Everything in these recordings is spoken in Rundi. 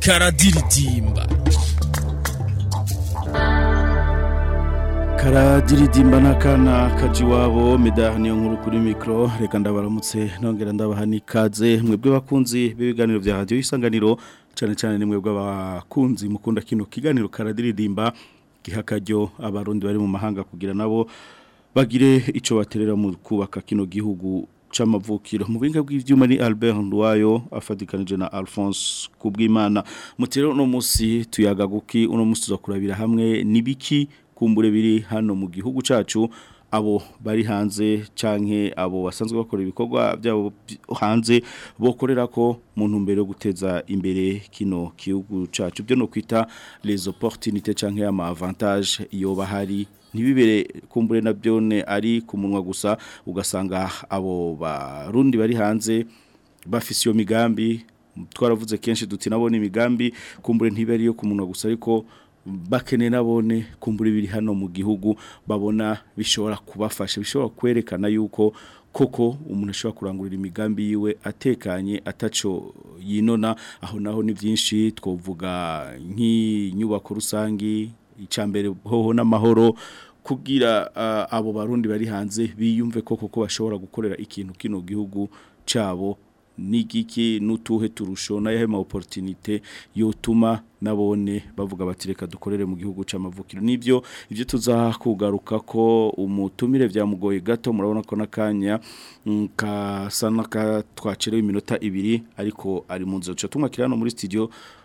karadiridimba karadiridimba n'akana kajiwabo medani niyo nkuru kuri mikoro reka ndabaramutse nongera ndabaha n'ikaze mwebwe bakunzi b'ibiganiro bya radiyo y'isanganiro cyane cyane ni mwebwe abakunzi mukunda kino kiganiro karadiridimba giha akaryo abarundi bari mu mahanga kugira nabo bagire icyo baterera mu kubaka kino gihugu cy’amavukiro. mu bwinga bw'ivyuma ni Albert Ndwayo afatikanije na Alphonse Kubwimana mutero no musi tuyagaguki uno musi zokurabira hamwe nibiki kumbure biri hano mu gihugu cacu abo bari hanze canke abo basanzwe bakora ibikorwa byabo hanze bokorera ko muntu mbere yo guteza imbere kino kihugu cacu byo no kwita les opportunités canke ama avantage yo bahari ntibibere kumbure na byone ari kumunwa gusa ugasanga abo barundi bari hanze bafise iyo migambi twaravuze kenshi duti nabone imigambi kumbure ntibe ari yo kumunwa gusa ariko bakene nabone kumbura ibiri hano mu gihugu babona bishobora kubafasha bishobora kwerekana yuko koko umuntu ashobora kurangurira imigambi yiwe atekanye ataco yinona aho naho ni byinshi twovuga nk'inyubako rusangi icambere hoho n'amahoro kugira ah, abo barundi bari hanze biyumve koko ko bashobora gukorera ikintu kino gihugu cabo n'igiki n'utuhe turusho na ma oporutinite yotuma nabone bavuga bati reka dukorere mu gihugu cy'amavukiro nibyo ibyo tuzakugaruka ko umutumire byamugoye gato murabona ko n'akanya mm, kasa n'akatwacireho iminota ibiri ariko ari mu nzu tumakira no muri studio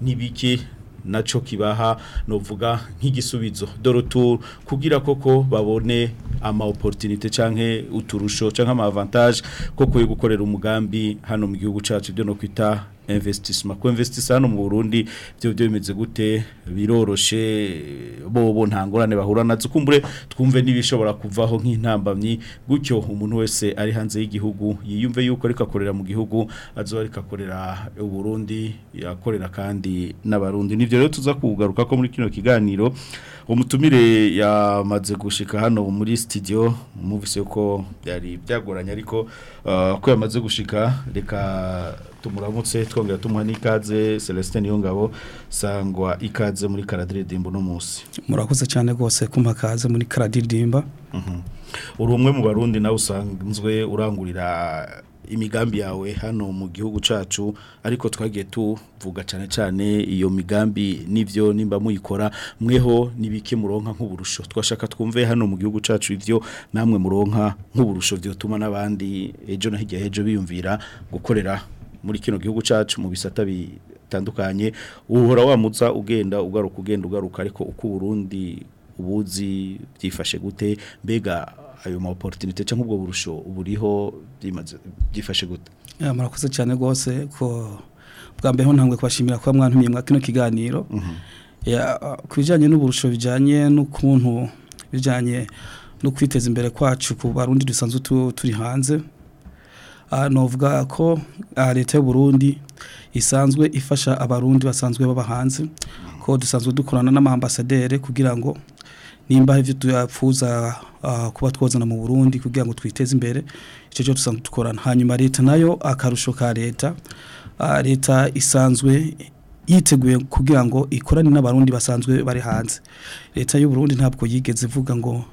n'ibiki naco kibaha novuga nk'igisubizo dorotu kugira koko babone ama opportunité canke uturusho canke ama avantage ko kuye gukorera umugambi hano mu gihugu cacu byo no kwita investisima ko investisima hano mu Burundi byo byo bimeze gute biroroshe bobo ntangorane bahura nazo kumbure twumve nibishobora kuvaho nk'intambamyi gucyo umuntu wese ari hanze y'igihugu yiyumve yuko ariko akorera mu gihugu azoba ariko u Burundi yakorera kandi n'abarundi nivyo rero tuza kugaruka ko muri kino kiganiro umutumire yamaze gushika hano muri studio muvise ko byari byagoranye ariko uh, ko yamaze gushika reka tumuramutse twongera tumuha n'ikaze Celestin Yongabo sangwa ikaze muri karadiridimba no munsi murakoze cyane rwose kumpa kaze muri karadiridimba mhm. uri umwe mu barundi nawe usanzwe urangurira imigambi yawe hano mu gihugu cacu ariko twagiye tuvuga cyane cyane iyo migambi n'ibyo nimba muyikora mweho nibike muronka nk'uburusho twashaka twumve hano mu gihugu cacu ibyo namwe muronka nk'uburusho byotuma n'abandi ejo no hirya hejuru biyumvira gukorera muri kino gihugu cacu mu bisata bitandukanye uhora wamutsa ugenda ugaruka ugenda ugaruka ariko uko Burundi ubuzi byifashe gute mbega ayo ma opportunity cyangwa ubwo burusho buriho byimaze byifashe gute yeah, murakoze cyane gose ko bwa mbere ho ntangwe kwashimira kwa mwantumye mwa kino kiganiro mhm. ya kubijanye n'uburusho bijanye n'ukuntu bijanye no kwiteza imbere kwacu ku barundi dusanzwe turi hanze ah, novuga ko ah, leta y'u Burundi isanzwe ifasha abarundi basanzwe baba hanze ko dusanzwe dukorana n'amambasaderi kugira ngo nimba hari ibyo tuyapfuza ah, kuba twozana mu burundi kugira ngo twiteze imbere icyo cyo dusanzwe dukorana hanyuma leta nayo akarusho ka leta ah, leta isanzwe yiteguye kugira ngo ikorane n'abarundi basanzwe bari hanze leta y'u Burundi ntabwo yigeze ivuga ngo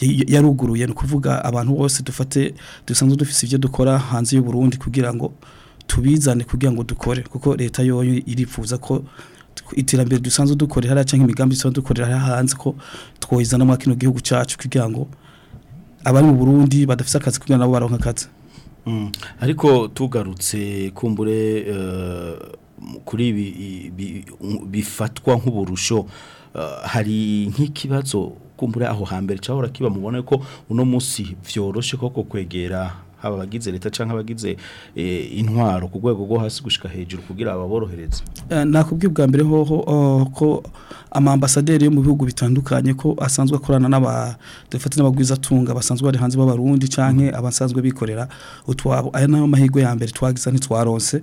yaruguruye ni kuvuga abantu bose dufate dusanzwe dufite ibyo dukora hanze y'u Burundi kugira ngo tubizane kugira ngo dukore kuko leta yoyo irifuza ko iterambere dusanzwe dukorera hariya cyangwa imigambi dusanzwe dukorera hariya hanze ko twohezana muri kino gihugu cyacu kugira ngo abari mu burundi badafite akazi kugira nabo baronka akazi mm. ariko tugarutse kumbure eh, kuri ibi um, bifatwa nk'uburusho eh, hari nk'ikibazo kumbure aho hambere cyahora kiba mubona ko uno munsi byoroshye koko kwegera haba abagize leta cyangwa abagize eh, intwaro ku rwego rwo hasi gushika hejuru kugira ababorohereze eh, nakubwiye ubwa mbere hoho oh, ko amambasaderi yo mu bihugu bitandukanye ko asanzwe akorana n'abadefate n'abagwizatunga basanzwe bari hanze b'abarundi cyangwa mm-hmm. abasanzwe bikorera utwabo aya ni amahirwe ya mbere twagize ntitwaronse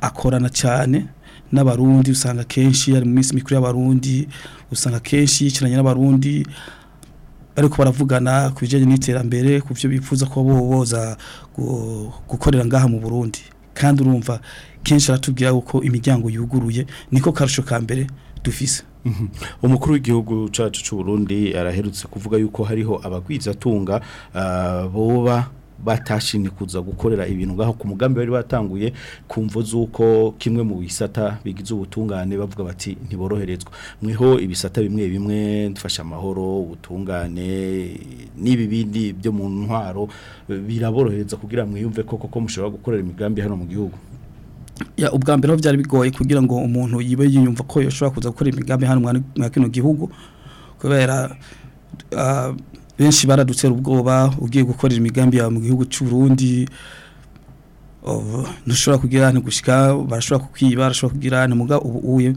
akorana cyane n'abarundi usanga kenshi ari mu minsi mikuru y'abarundi usanga kenshi yicaranye n'abarundi ariko baravugana ku bijyanye n'iterambere ku byo bifuza ko boza gukorera ngaha mu burundi kandi urumva kenshi aratubwira uko imiryango yuguruye niko karusho ka mbere dufise mhm. umukuru w'igihugu cacu cy'u Burundi araherutse kuvuga yuko hariho abagwizatunga ah, boba batashimye kuza gukorera ibintu ngaho ku mugambi bari batanguye kumvo z'uko kimwe mu bisata bigize ubutungane bavuga bati ntiboroherezwa mweho ibisata bimwe bimwe dufasha amahoro ubutungane n'ibi byo mu ntwaro biraboroherereza kugira mwiyumve koko ko mushobora gukorera imigambi hano mu gihugu ya ubwa mbere byari bigoye kugira ngo umuntu yibe yiyumva ko yashobora kuza gukora imigambi hano mu kino gihugu kubera ah, benshi baradutse ubwoba ugiye gukorera imigambi yawe mu gihugu cy'u Burundi oh, ntushobora kugira ntigushika barashobora kukwiba barashobora kugira ntimuga ubu uye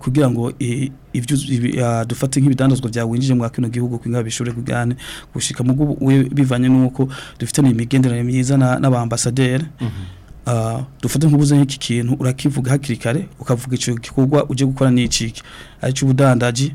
kugira ngo ibyo dufate nk'ibidandazwa bya winjije mwa kino gihugu kwinga bishore kugane gushika mu bivanye nuko dufite n'imigenderanire myiza n'aba ambassadeur mm-hmm. ah, dufate nk'ubuze nk'iki kintu urakivuga hakiri kare ukavuga icyo gikorwa uje gukora n'iciki ari cyo ubudandaji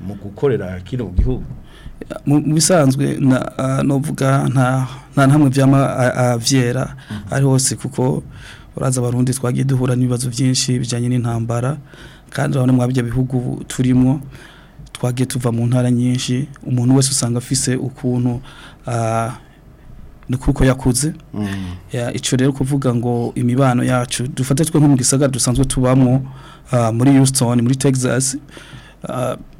mu gukorera kino gihugu mu bisanzwe novuga nta ntamwe byama avyera mhm. ari hose kuko uraza abarundi twagiye duhura n'ibibazo byinshi bijyanye n'intambara kandi urabona muri ibyo bihugu turimo twagiye tuva mu ntara nyinshi umuntu wese usanga afise ukuntu ni kuko yakuze mhm. icyo rero kuvuga ngo imibano yacu dufate twe nko mu gisagara dusanzwe tubamo muri houston muri texas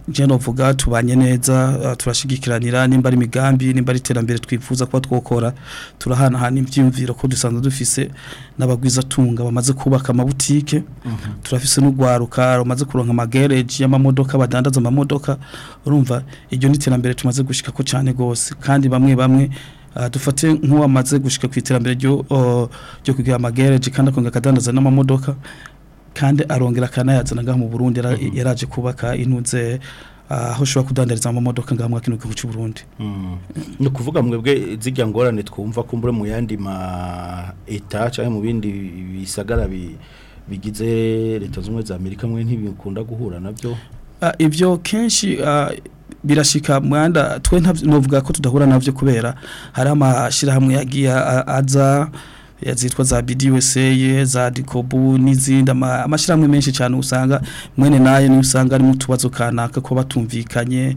jeno uh, vuga tubanye neza uh, turashigikiranira nimba ari imigambi nimba ari iterambere twifuza kwa twokora turahanahana ibyiyumviro ko dusanzwe dufise n'abagwizatunga bamaze kubaka amabutike mhm. turafise n'urwaruka rumaze kuronka amagereji y'amamodoka badandaza amamodoka urumva iryo ni iterambere tumaze gushika ko cyane rwose kandi bamwe bamwe uh, dufate nk'uwamaze gushika ku iterambere ryo kugira amagereji kandi akongera akadandaza n'amamodoka kandi arongera akanayazana ngaho mu Burundi mm-hmm. yaraje kubaka inunze aho ushobora kudandariza amamodoka ngaho mwaka intoki cy'u Burundi mm. ni ukuvuga mwebwe zijya ngorane twumva ko mbure mu yandi ma eta cyangwa mu bindi bisagara bigize leta z'ubumwe za amerika mwe ntibikunda guhura nabyo ah, ibyo kenshi ah, birashika mwanda twe ntavuga ko tudahura nabyo kubera hari amashyirahamwe yagiye aza Eh, zitwa za BDUSA za Dikobu n'izindi amashyirahamwe menshi cyane usanga mwene nayo niyo usanga ari mu tubazo kanaka ko batumvikanye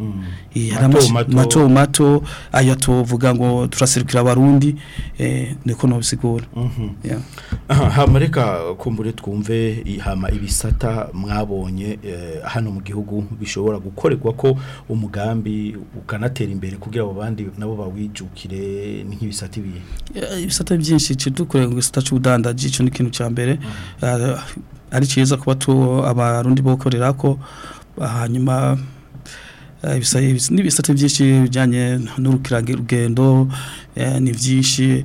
Mm. mato mato ayo tuvuga ngo turasirikira abarundi eh, niko ntubisigura mhm. hamureka kumbure twumve ihama ibisata mwabonye eh, hano mu gihugu bishobora gukorerwa ko umugambi ukanatera imbere kugira abo bandi nabo bawijukire nk'ibisata ibihe eh, ibisata byinshi dukorera ngo isata cy'ubudandaji icyo ni ikintu cya mbere mhm. ari cyiza kuba tu abarundi bokorera ko hanyuma Eh, n'ibisate byinshi bijyanye n'urukiragendo eh, ni byinshi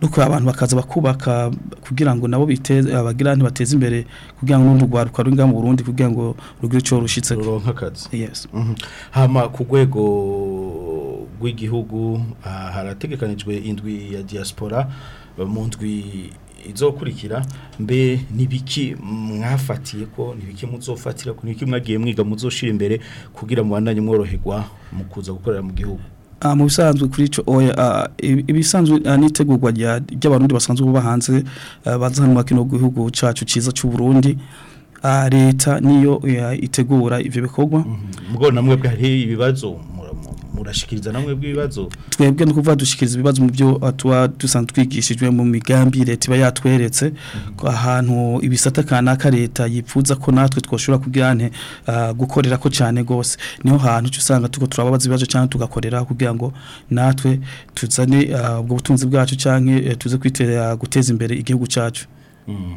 nuko abantu bakaza bakubaka kugira ngo nabo biteze abagira eh, ntibateze imbere kugira ngo n'urugwaruka rwinga mu Burundi kugira ngo rugire cyo rushitse ruronka kazi yes mm hama ku gwego rw'igihugu ah, harategekanijwe indwi ya diaspora mu ndwi izokurikira mbe nibiki mwafatiye ko nibiki muzofatira ko nibiki mwagiye mwiga muzoshira imbere kugira mu bandanye mworoherwa mu kuza gukorera mu gihugu ah, mu bisanzwe kuri icyo oya ah, ibisanzwe ah, n'itegurwa ry'abarundi basanzwe buba hanze baza hano bakino gihugu cyacu cyiza cy'u Burundi leta niyo itegura ibyo bikogwa mubwo mm-hmm. namwe bwa bwari ibibazo murashikiriza namwe bw'ibibazo twebwe no kuvuga dushikiriza ibibazo mu byo atuba uh, dusanzwe twigishijwe mu migambi leta iba yatweretse mhm. ahantu ibisata kanaka leta yipfuza ko natwe twoshobora kubyane uh, gukorera ko cyane gose niho hantu cyusanga tuko turababaza ibibazo cyane tugakorera kugira ngo natwe tuzane uh, ubwo butunzi bwacu cyane tuze kwitera guteza imbere igihugu cyacu mm.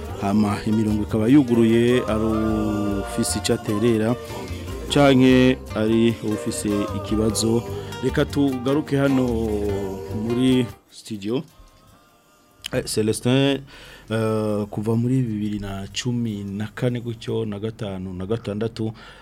hama imirongo ikaba yuguruye arufise icyo aterera cyane ari ufise ikibazo reka tugaruke hano muri studio eh, celestin eh, kuva muri bibiri na cumi na kane gutyo na gatanu na gatandatu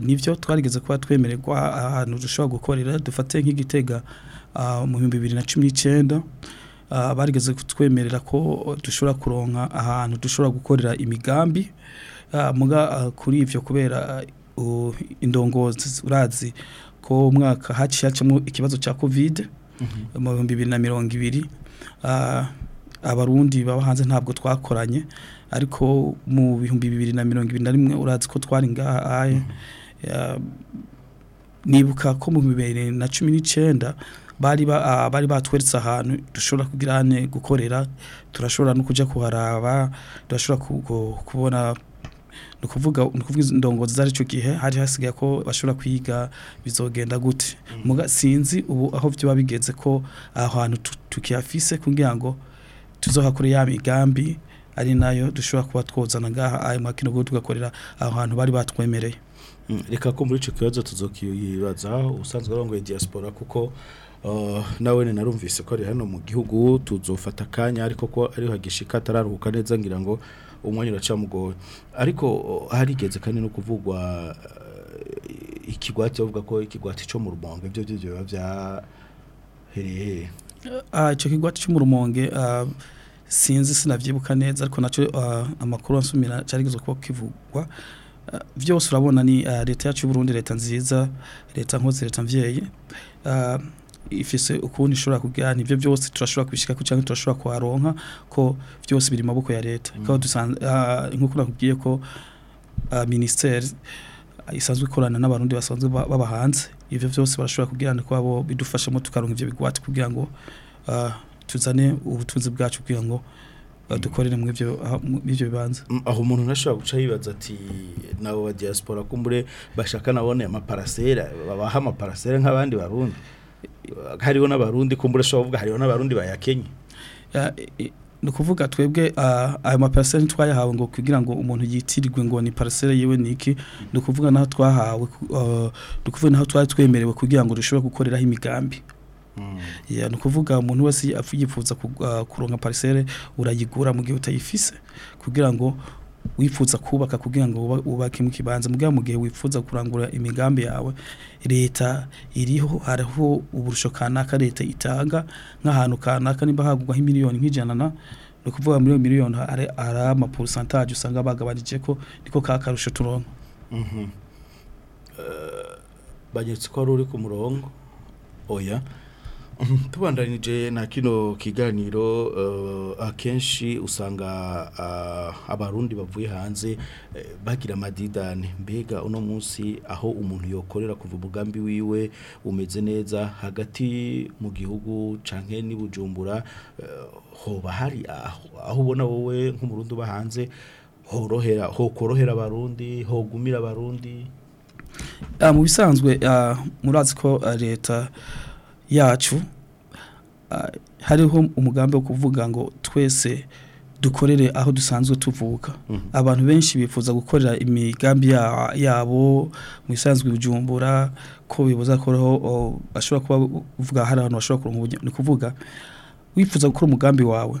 nibyo twarigeze kuba twemererwa ahantu dushobora gukorera dufate nk'igitega ah, mu bihumbi bibiri na cumi n'icyenda ah, barigeze kutwemerera ko dushobora kuronka ahantu dushobora gukorera imigambi Ah, muga ah, kuri ibyo kubera ah, indongozi urazi ko umwaka haciye hacamo ikibazo cya covid mhm. mu bihumbi bibiri na mirongo ibiri abarundi baba hanze ntabwo twakoranye ariko mu bihumbi bibiri na mirongo ibiri na rimwe urazi ko twari ngaha mhm. nibuka ko mu bibiri na cumi n'icyenda bari bari batweretse ahantu dushobora kugira gukorera turashobora no kujya kuharaba turashobora kubona ni ukuvuga indongozi zari icyo gihe hari hasigaye ko bashobora kwiga bizogenda gute mm. sinzi ubu aho byaba bigenze ko aho hantu tukihafise kugira ngo tuzohakore ya migambi ari nayo dushobora kuba twozana ngaha ayo makino go tugakorera aho hantu bari batwemereye mm, reka ko muri ico kibazo tuzokiyibaza usanzwe arongoye diaspora kuko uh, nawe ni narumvise ko ari hano mu gihugu tuzofata akanya ariko ko ariho hagishika atararuhuka neza ngira ngo umwanya uraca mugoye ariko harigeze kandi no kuvugwa eh, ikigwati bavuga ko ikigwati cyo mu rumonge ibyo byo biba byahereye ah, icyo kigwati cyo mu rumonge ah, sinzi sinabyibuka neza ariko nacyo ah, amakuru ansumira cyarigeze kuba kivugwa byose urabona ni leta yacu y'uburundi leta nziza leta nkozi leta mvyeyi ifise ukundi ishobora kugana ivyo byose turashobora kubishika ku cyangwa turashobora kuharonka ko byose biri maboko ya leta mm. kandi dusanze ah, nkuko nakubwiye ko uh, ah, ministere ah, isanzwe ikorana n'abarundi basanzwe baba hanze ivyo byose barashobora kugirana ko abo bidufashamo tukaronka ivyo bigwati kugira ngo uh, tuzane ubutunzi bwacu kugira ngo mm. dukorere mu ibyo bibanza mm, aho umuntu ntashobora guca yibaza ati nabo ba diaspora kumbure bashaka nabone amaparasera babaha amaparasera nk'abandi barundi hariho n'abarundi kumbure so bavuga hariho n'abarundi bayakenye ni ukuvuga twebwe ayo maparaseri twayahawe ngo kugira ngo umuntu yitirirwe ngo ni paraseri yiwe niki ni ukuvuga n'aho twahawe ni ukuvuga n'aho twari twemerewe kugira ngo dushobore gukoreraho imigambi hmm. ni ukuvuga umuntu wese yifuza kuronka paraseri urayigura mu gihe utayifise kugira ngo wifuza kubaka kugira ngo wubake mu kibanza mugihe mu gihe wifuza kurangura imigambi yawe leta iriho hariho uburusho kanaka leta itanga nk'ahantu kanaka niba hagurwaho miliyoni nk'ijana na ni ukuvuga muri ari ari hari amapurusantaje usanga bagabanije ko niko ka karusho turonka mhm. eh, bagetse ko wari ku murongo oya tubandanije na kino kiganiro eh, akenshi usanga eh, abarundi bavuye hanze eh, bagira amadidani mbega uno munsi aho umuntu yokorera kuva umugambi wiwe umeze neza hagati mu gihugu canke n'i bujumbura hoba hari aho ubona wowe nk'umurundi uba hanze horohera hokorohera abarundi hogumira abarundi ah, mu bisanzwe ah, murazi ko ah, leta yacu ah, hariho umugambi wo kuvuga ngo twese dukorere aho dusanzwe tuvuka mhm. abantu benshi bifuza gukorera imigambi yabo mu isanzwe ibijumbura ko bibuza koraho bashobora kuba uvuga hari ahantu bashobora kuronka ni kuvuga wifuza gukora umugambi wawe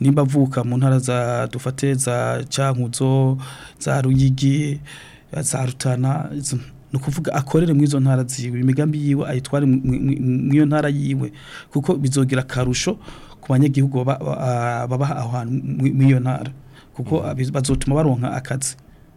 nimba avuka mu ntara za dufate za cyankuzo za ruyigi za rutana ni ukuvuga akorere mu izo ntara ziwe imigambi yiwe ayitware muri iyo ntara yiwe kuko bizogira akarusho ku banyagihugu ah, babaha aho hantu muri iyo ntara kuko mm. bazotuma baronka akazi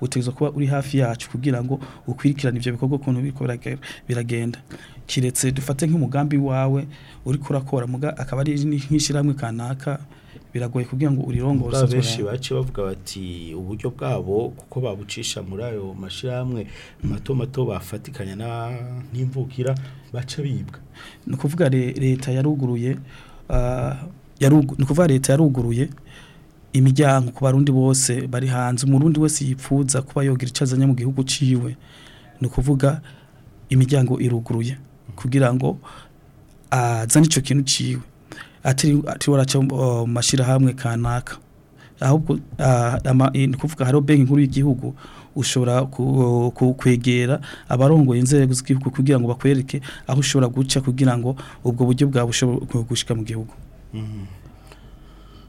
utegereza kuba uri hafi yacu kugira ngo ukwirikirane ibyo bikorwa ukuntu biko biragenda kiretse dufate nk'umugambi wawe uri kurakora muga akaba ari nk'ishyirahamwe kanaka biragoye kugira ngo urirongose benshi bace bavuga bati uburyo bwabo kuko babucisha muri ayo mashyirahamwe mato mato bafatikanya n'imvukira baca bibwa ni ukuvuga leta yaruguruye ah, ni ukuvuga leta yaruguruye imiryango ku barundi bose bari hanze umurundi wese yipfuza kuba yogira icyo azanye mu gihugu ciwe ni ukuvuga imiryango iruguruye mm-hmm. kugira ngo ah, azane icyo kintu ciwe atiriwe araca mu uh, mashyirahamwe kanaka ahubwo uh, ni kuvuga hariho banki nkuru y'igihugu ushobora kwegera abarongoye inzego z'igihugu kugira ngo bakwereke aho ushobora guca kugira ngo ubwo buryo bwa ushobora gushika mu gihugu mm-hmm.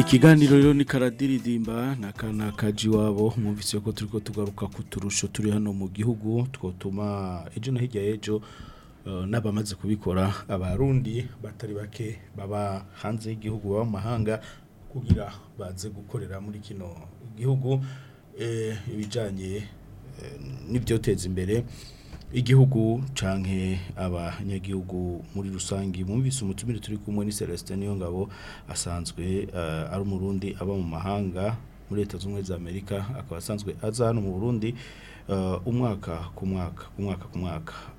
ikiganiro rero ni karadiridimba na kana kaji wabo mwumvise ko turiko tugaruka ku turusho turi hano mu gihugu twotuma ejo na hirya ejo eh, n'abamaze kubikora abarundi batari bake baba hanze y'igihugu baba mu mahanga kugira baze gukorera muri kino gihugu eh, ibijyanye eh, n'ibyoteza imbere igihugu canke abanyagihugu muri rusange bumvise umutumire turi kumwe ni Celestin Niyongabo asanzwe uh, ari umurundi aba mu mahanga muri leta z'umwe za Amerika akaba asanzwe aza hano mu Burundi uh, umwaka ku mwaka ku mwaka ku mwaka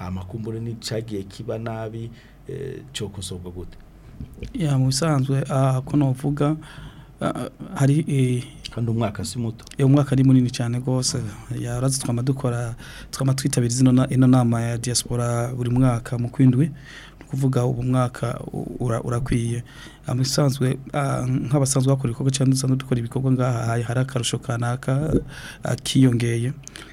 ah, amakumbure n'icyagiye kiba nabi eh, cyokosobwa kusobwa gute mu bisanzwe aha ko navuga ah, hari eh, kandi umwaka si muto iyo umwaka ni munini cyane rwose yarazi twama dukora twama twitabira ino nama ya diaspora buri mwaka mu kwindwi ni ubu mwaka urakwiye amasanzwe nk'abasanzwe bakora ibikorwa cyangwa dusanzwe dukora ibikorwa ngaha hari akarusho kanaka akiyongeye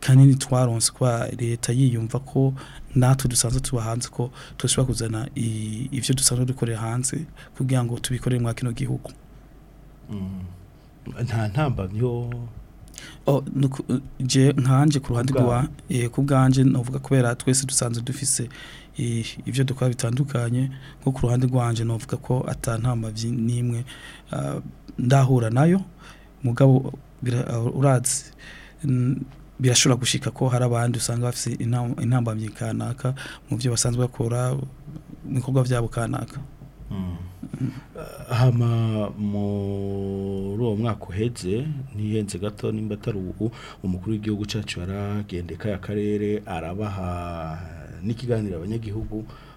kanini twaronse kwa leta yiyumva ko natwe dusanzwe tuba hanze ko tushobora kuzana ibyo dusanzwe dukorera hanze kugira ngo tubikorere muri kino gihugu mm. nta yo Oh, nkanje ku ruhande rwa eh, ku bwanjye navuga kubera twese dusanze dufise eh, ibyo dukora bitandukanye nko ku ruhande rwanjye navuga ko atantamba n'imwe ah, ndahura nayo mugabo uratse birashobora gushika ko hari abandi usanga bafite intambamyi kanaka mu byo basanzwe akora mu bikorwa byabo kanaka hama muri uwo mwaka uheze ntihenze gato nimba atari ubu umukuru w'igihugu cyacu yaragendeka akarere arabaha n'ikiganiro abanyagihugu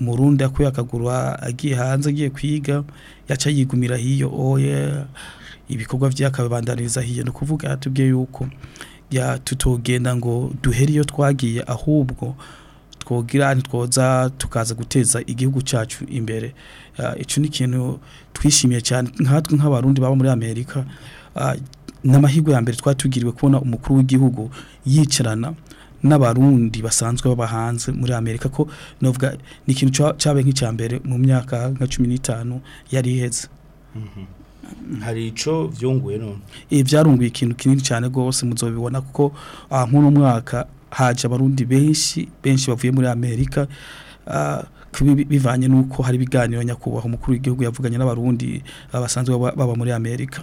umurundi akuye akaguru ah, agiye hanze agiye kwiga yaca yigumira hiyo oye ibikorwa byakabandaniza hiyo ni ukuvuga yatubwiye yuko tutogenda ngo duhere iyo twagiye ahubwo twogira ntitwoza tukaza guteza igihugu cyacu imbere icyo ni kintu twishimiye cyane nkatwe nk'abarundi baba muri amerika n'amahirwe ya mbere twatugiriwe kubona umukuru w'igihugu yicarana n'abarundi basanzwe baba hanze muri Amerika ko novuga ni ikintu cyabaye nk'icya mbere mu myaka nka 15 yari iheze mhm. hari icyo vyunguye none byarunguye eh, ikintu kinini cyane gose muzobibona kuko nkuno ah, mwaka haje abarundi benshi benshi bavuye muri Amerika ah, bivanye nuko hari ibiganiro nyakubahwa umukuru w'igihugu yavuganye n'abarundi ah, basanzwe baba muri Amerika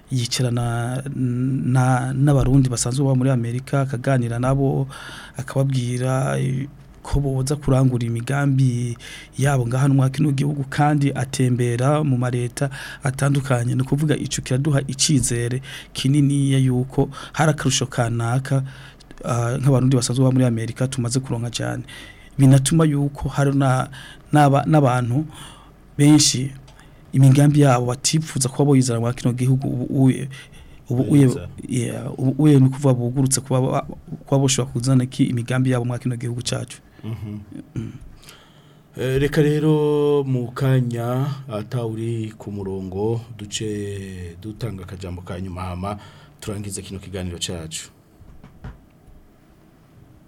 yicarana n'abarundi basanzwe baba muri amerika akaganira nabo akababwira ko boza kurangura imigambi yabo ngaha hano kino gihugu kandi atembera mu mareta atandukanye ni ukuvuga icyo kiraduha icyizere kininiya y'uko hari kanaka ah, nk'abarundi basanzwe baba muri amerika tumaze kuronka cyane binatuma y'uko hari na n'abantu benshi imigambi yabo batifuza kuba boyizana wa kino gihugu ubuye ubuye ni kuvuga bugurutse kuba boshobora kuzana ki imigambi yabo mwa kino gihugu cyacu mhm. mm. eh, reka rero mu kanya atawuri ku murongo duce dutanga akajambo ka nyuma hama turangize kino kiganiro cyacu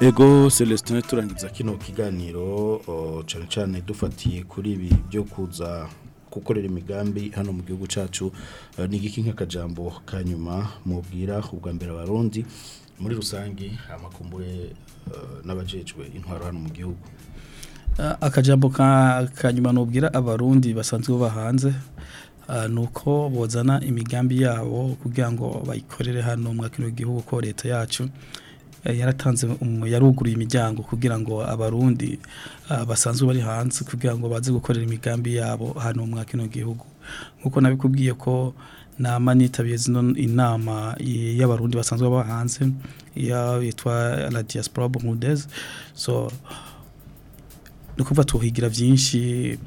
ego celestin turangiza kino kiganiro cyane cyane dufatiye kuri ibi byo kuza gukorera imigambi hano mu gihugu cyacu e, ni igiki nk'akajambo ka nyuma mubwira ubwa mbere abarundi muri rusange amakumbure e, n'abajejwe intwaro hano mu gihugu akajambo ka nyuma nubwira abarundi basanzwe bahanze ni uko bozana imigambi yabo kugira ngo bayikorere hano mwakino gihugu ko leta yacu Eh, yaratanze um, yaruguruye imiryango kugira ngo abarundi ah, basanzwe bari hanze kugira ngo baze gukorera imigambi yabo hano mu kino gihugu nkuko nabikubwiye ko na nitabiye zino inama y'abarundi basanzwe baba hanze yitwa la diaspora burundaise so ni ukuvuga byinshi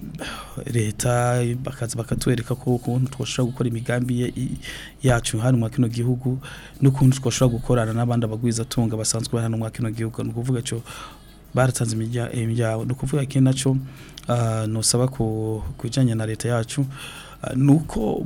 leta bakaza bakatwereka ko ukuntu twashobora gukora imigambi yacu hano mu kino gihugu n'ukuntu twashobora gukorana n'abandi abagwiza tunga basanzwe hano mu kino gihugu ni ukuvuga cyo baratanze imiryango ni ukuvuga ikintu nacyo ah, ntusaba ku bijyanye na leta yacu ah, nuko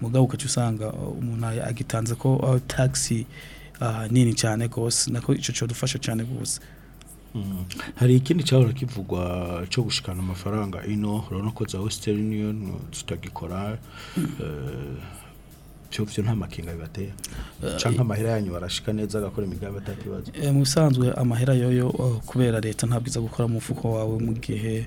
mugabo ugabuka usanga umuntu agitanze ko oh, taxi nini cyane rwose nako icyo cyo dufasha cyane rwose hmm. hari ikindi cyahora kivugwa cyo gushikana amafaranga ino urabona ko za wesiteri uniyoni tutagikora hmm. eh, cyo byo bibateye eh, canka amahera yanyu barashika neza agakora imigambi atakibazo e, eh, mu amahera yoyo oh, kubera leta ntabwiza gukora mu fuko wawe mu gihe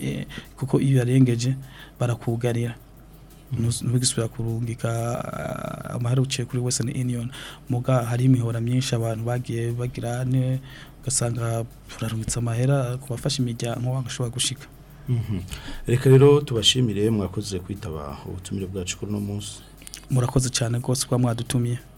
eh, kuko iyo uyarengeje barakugarira mm-hmm. ntubigisubira kurungika amahera uciye kuri wese ni iniyoni muga hari imihora myinshi abantu bagiye bagira ne ugasanga turarungitse amahera kubafasha imiryango bagashobora gushika mm-hmm. reka rero tubashimire mwakoze kwitaba ubutumire bwacu kuri uno munsi murakoze cyane rwose kuba mwadutumiye